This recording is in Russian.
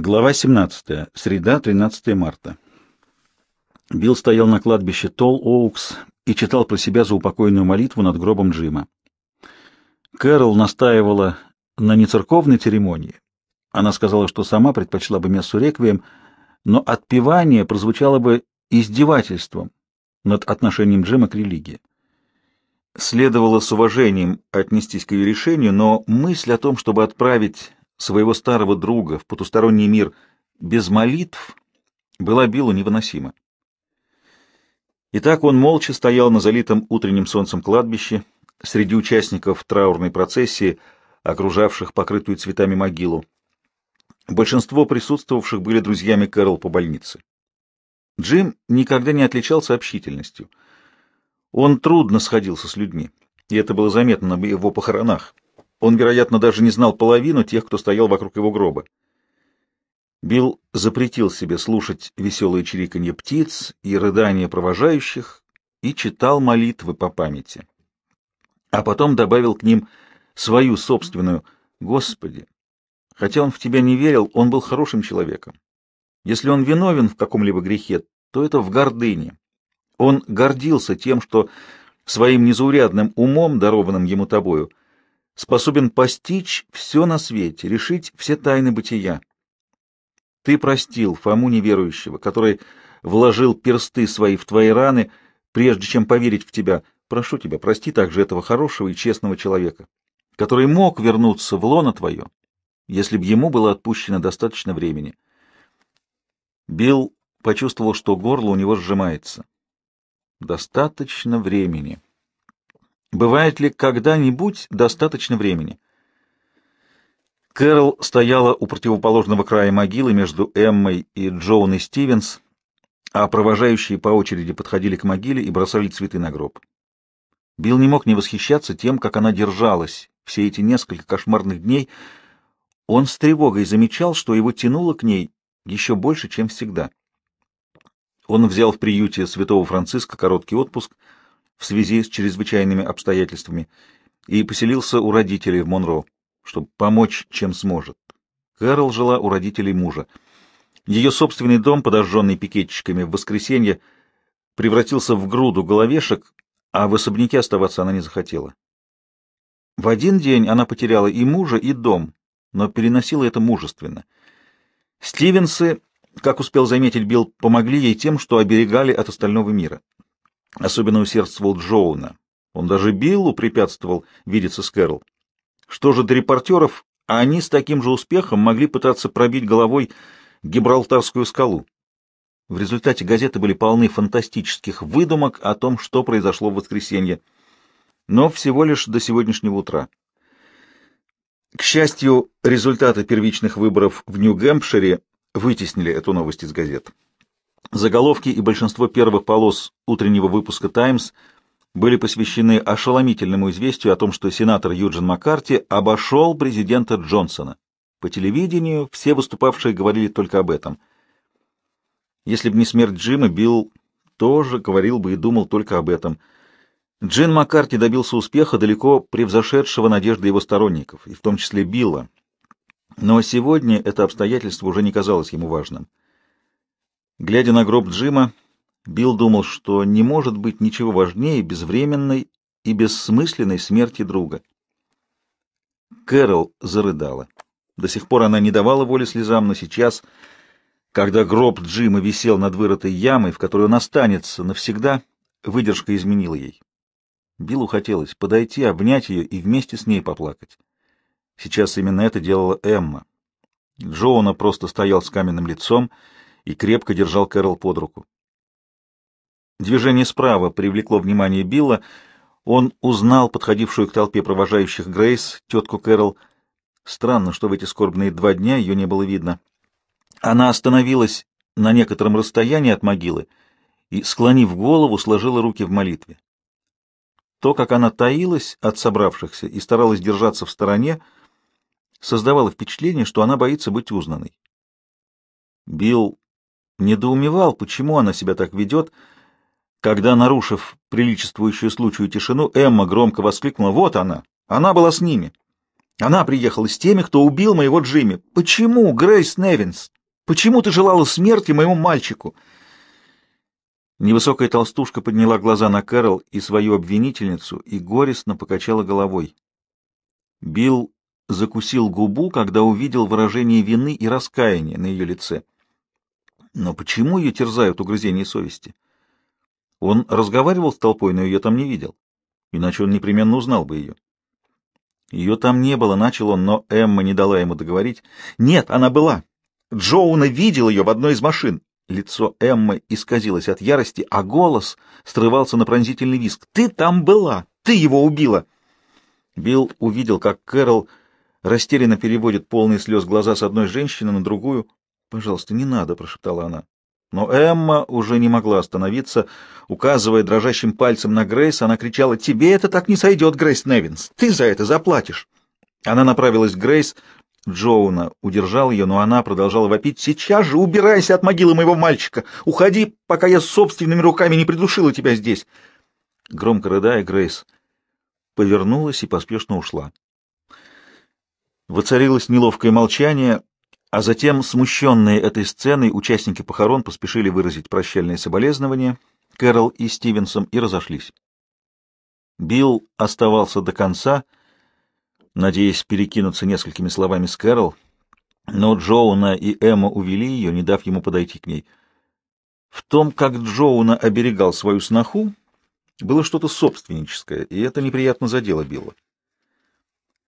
Глава 17. Среда, 13 марта. Билл стоял на кладбище Тол-Оукс и читал про себя заупокойную молитву над гробом Джима. Кэрол настаивала на нецерковной церемонии. Она сказала, что сама предпочла бы мессу реквием, но отпевание прозвучало бы издевательством над отношением Джима к религии. Следовало с уважением отнестись к ее решению, но мысль о том, чтобы отправить своего старого друга в потусторонний мир без молитв была Биллу невыносима. Итак, он молча стоял на залитом утренним солнцем кладбище среди участников траурной процессии, окружавших покрытую цветами могилу. Большинство присутствовавших были друзьями Кэрол по больнице. Джим никогда не отличался общительностью. Он трудно сходился с людьми, и это было заметно на его похоронах. Он, вероятно, даже не знал половину тех, кто стоял вокруг его гроба. Билл запретил себе слушать веселые чириканье птиц и рыдания провожающих и читал молитвы по памяти. А потом добавил к ним свою собственную «Господи». Хотя он в тебя не верил, он был хорошим человеком. Если он виновен в каком-либо грехе, то это в гордыне. Он гордился тем, что своим незаурядным умом, дарованным ему тобою, способен постичь все на свете, решить все тайны бытия. Ты простил Фому неверующего, который вложил персты свои в твои раны, прежде чем поверить в тебя. Прошу тебя, прости также этого хорошего и честного человека, который мог вернуться в лоно твое, если бы ему было отпущено достаточно времени. Билл почувствовал, что горло у него сжимается. Достаточно времени. Бывает ли когда-нибудь достаточно времени? Кэрол стояла у противоположного края могилы между Эммой и Джоуной Стивенс, а провожающие по очереди подходили к могиле и бросали цветы на гроб. Билл не мог не восхищаться тем, как она держалась все эти несколько кошмарных дней. Он с тревогой замечал, что его тянуло к ней еще больше, чем всегда. Он взял в приюте святого Франциска короткий отпуск — в связи с чрезвычайными обстоятельствами и поселился у родителей в Монро, чтобы помочь, чем сможет. Кэрол жила у родителей мужа. Ее собственный дом, подожженный пикетчиками в воскресенье, превратился в груду головешек, а в особняке оставаться она не захотела. В один день она потеряла и мужа, и дом, но переносила это мужественно. Стивенсы, как успел заметить Билл, помогли ей тем, что оберегали от остального мира. Особенно усердствовал Джоуна. Он даже Биллу препятствовал видеться с Кэрол. Что же до репортеров, они с таким же успехом могли пытаться пробить головой Гибралтарскую скалу. В результате газеты были полны фантастических выдумок о том, что произошло в воскресенье, но всего лишь до сегодняшнего утра. К счастью, результаты первичных выборов в Нью-Гэмпшире вытеснили эту новость из газет. Заголовки и большинство первых полос утреннего выпуска «Таймс» были посвящены ошеломительному известию о том, что сенатор Юджин Маккарти обошел президента Джонсона. По телевидению все выступавшие говорили только об этом. Если бы не смерть Джима, Билл тоже говорил бы и думал только об этом. Джин Маккарти добился успеха, далеко превзошедшего надежды его сторонников, и в том числе Билла. Но сегодня это обстоятельство уже не казалось ему важным. Глядя на гроб Джима, Билл думал, что не может быть ничего важнее безвременной и бессмысленной смерти друга. Кэрол зарыдала. До сих пор она не давала воли слезам, но сейчас, когда гроб Джима висел над вырытой ямой, в которой он останется навсегда, выдержка изменила ей. Биллу хотелось подойти, обнять ее и вместе с ней поплакать. Сейчас именно это делала Эмма. Джоуна просто стоял с каменным лицом, и крепко держал Кэрол под руку. Движение справа привлекло внимание Билла. Он узнал подходившую к толпе провожающих Грейс, тетку Кэрол. Странно, что в эти скорбные два дня ее не было видно. Она остановилась на некотором расстоянии от могилы и, склонив голову, сложила руки в молитве. То, как она таилась от собравшихся и старалась держаться в стороне, создавало впечатление, что она боится быть узнанной. Билл недоумевал, почему она себя так ведет, когда, нарушив приличествующую случаю тишину, Эмма громко воскликнула «Вот она! Она была с ними! Она приехала с теми, кто убил моего Джимми! Почему, Грейс Невинс? Почему ты желала смерти моему мальчику?» Невысокая толстушка подняла глаза на Кэрол и свою обвинительницу и горестно покачала головой. Билл закусил губу, когда увидел выражение вины и раскаяния на ее лице. Но почему ее терзают угрызения совести? Он разговаривал с толпой, но ее там не видел. Иначе он непременно узнал бы ее. Ее там не было, начал он, но Эмма не дала ему договорить. Нет, она была. Джоуна видел ее в одной из машин. Лицо Эммы исказилось от ярости, а голос срывался на пронзительный визг. «Ты там была! Ты его убила!» Билл увидел, как Кэрол растерянно переводит полные слез глаза с одной женщины на другую. «Пожалуйста, не надо», — прошептала она. Но Эмма уже не могла остановиться. Указывая дрожащим пальцем на Грейс, она кричала, «Тебе это так не сойдет, Грейс Невинс! Ты за это заплатишь!» Она направилась к Грейс. Джоуна удержал ее, но она продолжала вопить, «Сейчас же убирайся от могилы моего мальчика! Уходи, пока я собственными руками не придушила тебя здесь!» Громко рыдая, Грейс повернулась и поспешно ушла. Воцарилось неловкое молчание — а затем, смущенные этой сценой, участники похорон поспешили выразить прощальные соболезнования Кэрол и Стивенсом и разошлись. Билл оставался до конца, надеясь перекинуться несколькими словами с Кэрол, но Джоуна и Эмма увели ее, не дав ему подойти к ней. В том, как Джоуна оберегал свою сноху, было что-то собственническое, и это неприятно задело Билла.